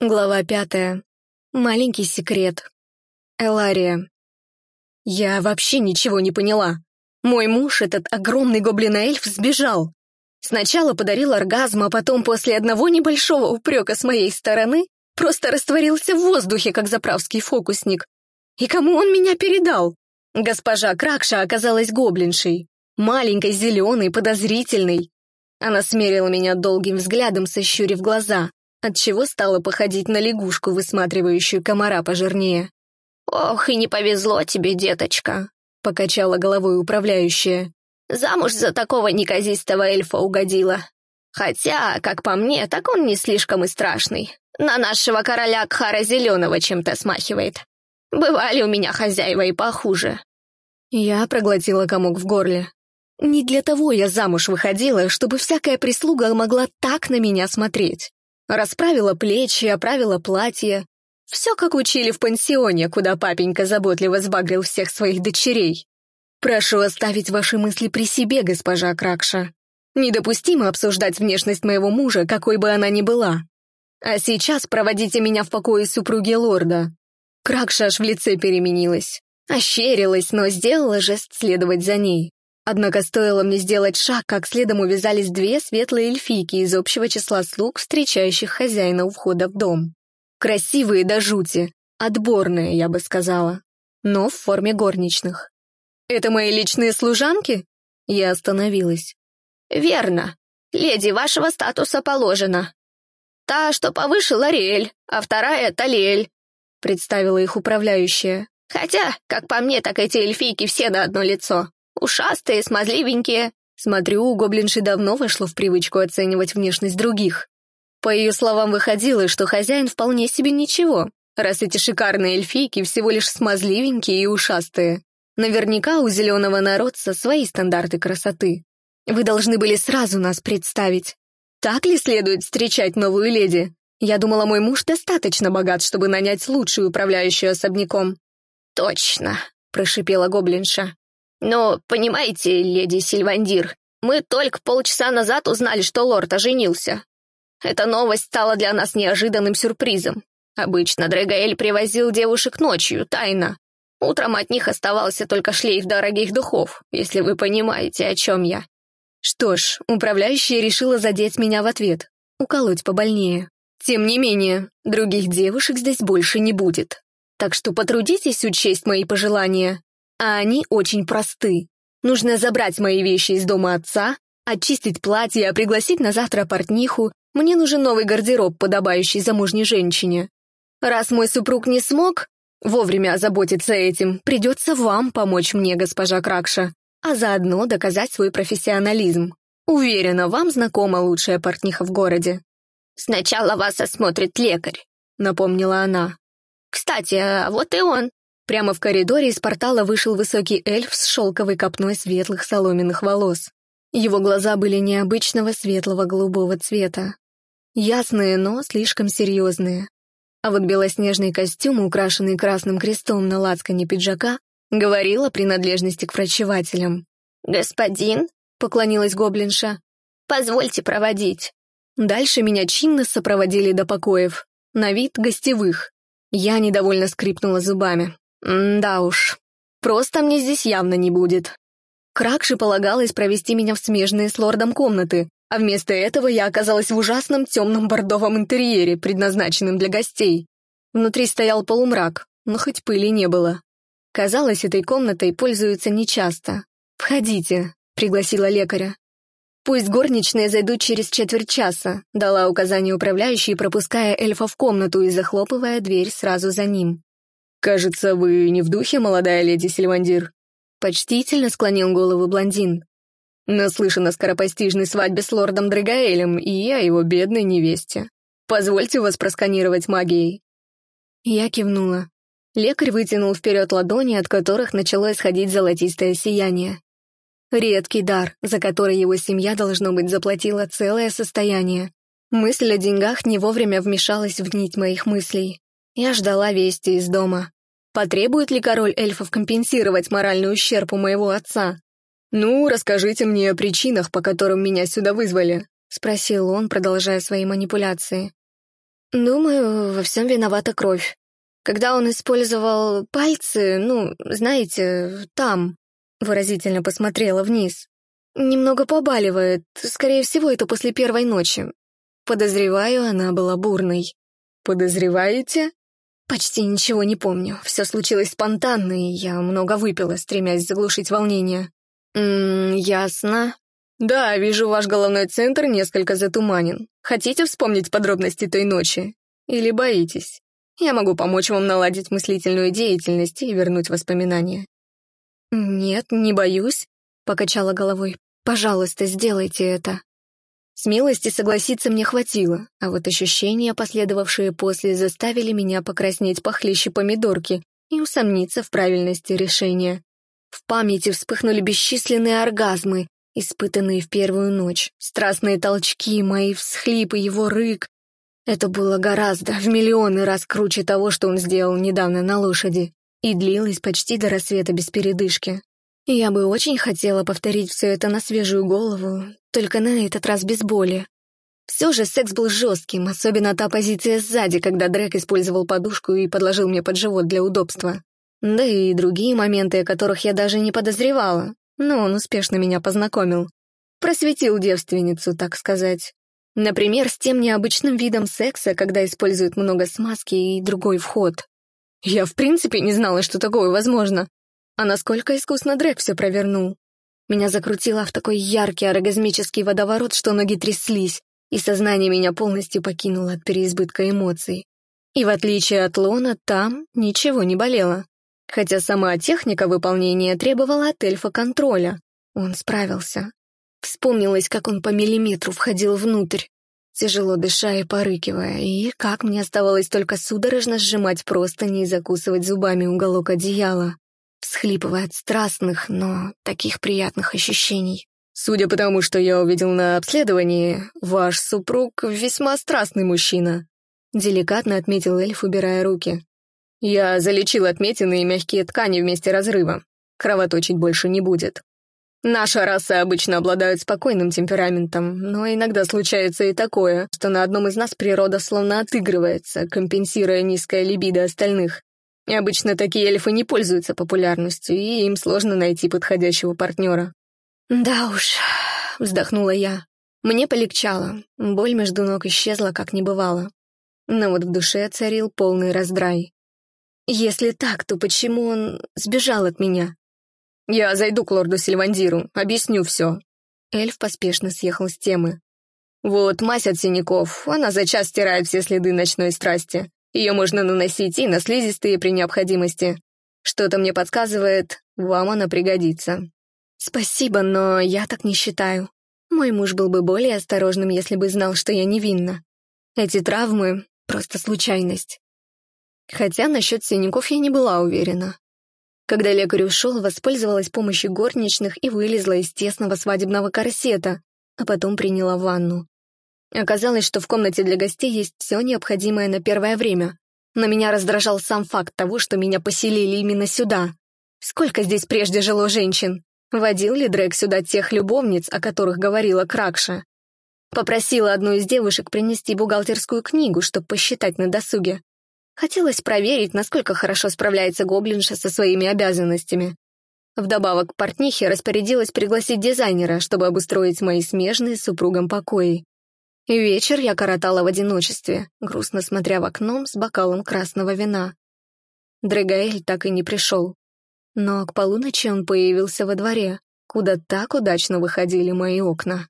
Глава пятая. Маленький секрет. Элария. Я вообще ничего не поняла. Мой муж, этот огромный гоблин-эльф, сбежал. Сначала подарил оргазм, а потом после одного небольшого упрека с моей стороны просто растворился в воздухе, как заправский фокусник. И кому он меня передал? Госпожа Кракша оказалась гоблиншей. Маленькой, зеленой, подозрительной. Она смерила меня долгим взглядом, сощурив глаза отчего стала походить на лягушку, высматривающую комара пожирнее. «Ох, и не повезло тебе, деточка», — покачала головой управляющая. «Замуж за такого неказистого эльфа угодила. Хотя, как по мне, так он не слишком и страшный. На нашего короля Кхара Зеленого чем-то смахивает. Бывали у меня хозяева и похуже». Я проглотила комок в горле. Не для того я замуж выходила, чтобы всякая прислуга могла так на меня смотреть. Расправила плечи, оправила платье. Все, как учили в пансионе, куда папенька заботливо сбагрил всех своих дочерей. Прошу оставить ваши мысли при себе, госпожа Кракша. Недопустимо обсуждать внешность моего мужа, какой бы она ни была. А сейчас проводите меня в покое супруги лорда. Кракша аж в лице переменилась. Ощерилась, но сделала жест следовать за ней. Однако стоило мне сделать шаг, как следом увязались две светлые эльфийки из общего числа слуг, встречающих хозяина у входа в дом. Красивые до жути, отборные, я бы сказала, но в форме горничных. «Это мои личные служанки?» Я остановилась. «Верно. Леди вашего статуса положено. Та, что повыше, Лариэль, а вторая — Талиэль», — представила их управляющая. «Хотя, как по мне, так эти эльфийки все на одно лицо. Ушастые, смазливенькие. Смотрю, у гоблинши давно вошло в привычку оценивать внешность других. По ее словам, выходило, что хозяин вполне себе ничего, раз эти шикарные эльфийки всего лишь смазливенькие и ушастые. Наверняка у зеленого народца свои стандарты красоты. Вы должны были сразу нас представить. Так ли следует встречать новую леди? Я думала, мой муж достаточно богат, чтобы нанять лучшую управляющую особняком. «Точно», — прошипела гоблинша. «Но, понимаете, леди Сильвандир, мы только полчаса назад узнали, что лорд оженился. Эта новость стала для нас неожиданным сюрпризом. Обычно Дрэгаэль привозил девушек ночью, тайно. Утром от них оставался только шлейф дорогих духов, если вы понимаете, о чем я. Что ж, управляющая решила задеть меня в ответ, уколоть побольнее. Тем не менее, других девушек здесь больше не будет. Так что потрудитесь учесть мои пожелания а они очень просты. Нужно забрать мои вещи из дома отца, очистить платье, пригласить на завтра портниху. Мне нужен новый гардероб, подобающий замужней женщине. Раз мой супруг не смог вовремя озаботиться этим, придется вам помочь мне, госпожа Кракша, а заодно доказать свой профессионализм. Уверена, вам знакома лучшая портниха в городе. «Сначала вас осмотрит лекарь», — напомнила она. «Кстати, а вот и он». Прямо в коридоре из портала вышел высокий эльф с шелковой копной светлых соломенных волос. Его глаза были необычного светлого голубого цвета. Ясные, но слишком серьезные. А вот белоснежный костюм, украшенный красным крестом на лацкане пиджака, говорил о принадлежности к врачевателям. «Господин», — поклонилась гоблинша, — «позвольте проводить». Дальше меня чинно сопроводили до покоев, на вид гостевых. Я недовольно скрипнула зубами. Да уж, просто мне здесь явно не будет. Кракше полагалось провести меня в смежные с лордом комнаты, а вместо этого я оказалась в ужасном темном бордовом интерьере, предназначенном для гостей. Внутри стоял полумрак, но хоть пыли не было. Казалось, этой комнатой пользуются нечасто. «Входите», — пригласила лекаря. «Пусть горничные зайдут через четверть часа», — дала указание управляющей, пропуская эльфа в комнату и захлопывая дверь сразу за ним. «Кажется, вы не в духе, молодая леди Сильвандир?» Почтительно склонил голову блондин. Наслышан о скоропостижной свадьбе с лордом Драгаэлем и о его бедной невесте. Позвольте вас просканировать магией. Я кивнула. Лекарь вытянул вперед ладони, от которых начало исходить золотистое сияние. Редкий дар, за который его семья, должно быть, заплатила целое состояние. Мысль о деньгах не вовремя вмешалась в нить моих мыслей. Я ждала вести из дома. Потребует ли король эльфов компенсировать моральный ущерб у моего отца? «Ну, расскажите мне о причинах, по которым меня сюда вызвали», — спросил он, продолжая свои манипуляции. Думаю, во всем виновата кровь. Когда он использовал пальцы, ну, знаете, там, выразительно посмотрела вниз. Немного побаливает, скорее всего, это после первой ночи. Подозреваю, она была бурной. Подозреваете? Почти ничего не помню. Все случилось спонтанно, и я много выпила, стремясь заглушить волнение. Ммм, ясно. Да, вижу, ваш головной центр несколько затуманен. Хотите вспомнить подробности той ночи? Или боитесь? Я могу помочь вам наладить мыслительную деятельность и вернуть воспоминания. Нет, не боюсь, покачала головой. Пожалуйста, сделайте это. Смелости согласиться мне хватило, а вот ощущения, последовавшие после, заставили меня покраснеть похлеще помидорки и усомниться в правильности решения. В памяти вспыхнули бесчисленные оргазмы, испытанные в первую ночь, страстные толчки, мои всхлипы, его рык. Это было гораздо, в миллионы раз круче того, что он сделал недавно на лошади, и длилось почти до рассвета без передышки. Я бы очень хотела повторить все это на свежую голову, только на этот раз без боли. Все же секс был жестким, особенно та позиция сзади, когда Дрек использовал подушку и подложил мне под живот для удобства. Да и другие моменты, о которых я даже не подозревала, но он успешно меня познакомил. Просветил девственницу, так сказать. Например, с тем необычным видом секса, когда используют много смазки и другой вход. Я в принципе не знала, что такое возможно. А насколько искусно Дрек все провернул. Меня закрутило в такой яркий оргазмический водоворот, что ноги тряслись, и сознание меня полностью покинуло от переизбытка эмоций. И в отличие от Лона, там ничего не болело. Хотя сама техника выполнения требовала от эльфа контроля. Он справился. Вспомнилось, как он по миллиметру входил внутрь, тяжело дыша и порыкивая, и как мне оставалось только судорожно сжимать простыни и закусывать зубами уголок одеяла всхлипывая от страстных, но таких приятных ощущений. «Судя по тому, что я увидел на обследовании, ваш супруг весьма страстный мужчина», — деликатно отметил эльф, убирая руки. «Я залечил отметины и мягкие ткани вместе разрыва. Кровоточить больше не будет. Наша раса обычно обладает спокойным темпераментом, но иногда случается и такое, что на одном из нас природа словно отыгрывается, компенсируя низкое либидо остальных. И обычно такие эльфы не пользуются популярностью, и им сложно найти подходящего партнера. «Да уж», — вздохнула я. Мне полегчало, боль между ног исчезла, как не бывало. Но вот в душе царил полный раздрай. Если так, то почему он сбежал от меня? Я зайду к лорду Сильвандиру, объясню все. Эльф поспешно съехал с темы. Вот мазь от синяков, она за час стирает все следы ночной страсти. Ее можно наносить и на слизистые при необходимости. Что-то мне подсказывает, вам она пригодится. Спасибо, но я так не считаю. Мой муж был бы более осторожным, если бы знал, что я невинна. Эти травмы — просто случайность. Хотя насчет синяков я не была уверена. Когда лекарь ушел, воспользовалась помощью горничных и вылезла из тесного свадебного корсета, а потом приняла ванну. Оказалось, что в комнате для гостей есть все необходимое на первое время. Но меня раздражал сам факт того, что меня поселили именно сюда. Сколько здесь прежде жило женщин? Водил ли Дрек сюда тех любовниц, о которых говорила Кракша? Попросила одну из девушек принести бухгалтерскую книгу, чтобы посчитать на досуге. Хотелось проверить, насколько хорошо справляется гоблинша со своими обязанностями. Вдобавок, портнихе распорядилась пригласить дизайнера, чтобы обустроить мои смежные с супругом покои. И вечер я коротала в одиночестве, грустно смотря в окном с бокалом красного вина. Дрегаэль так и не пришел. Но к полуночи он появился во дворе, куда так удачно выходили мои окна.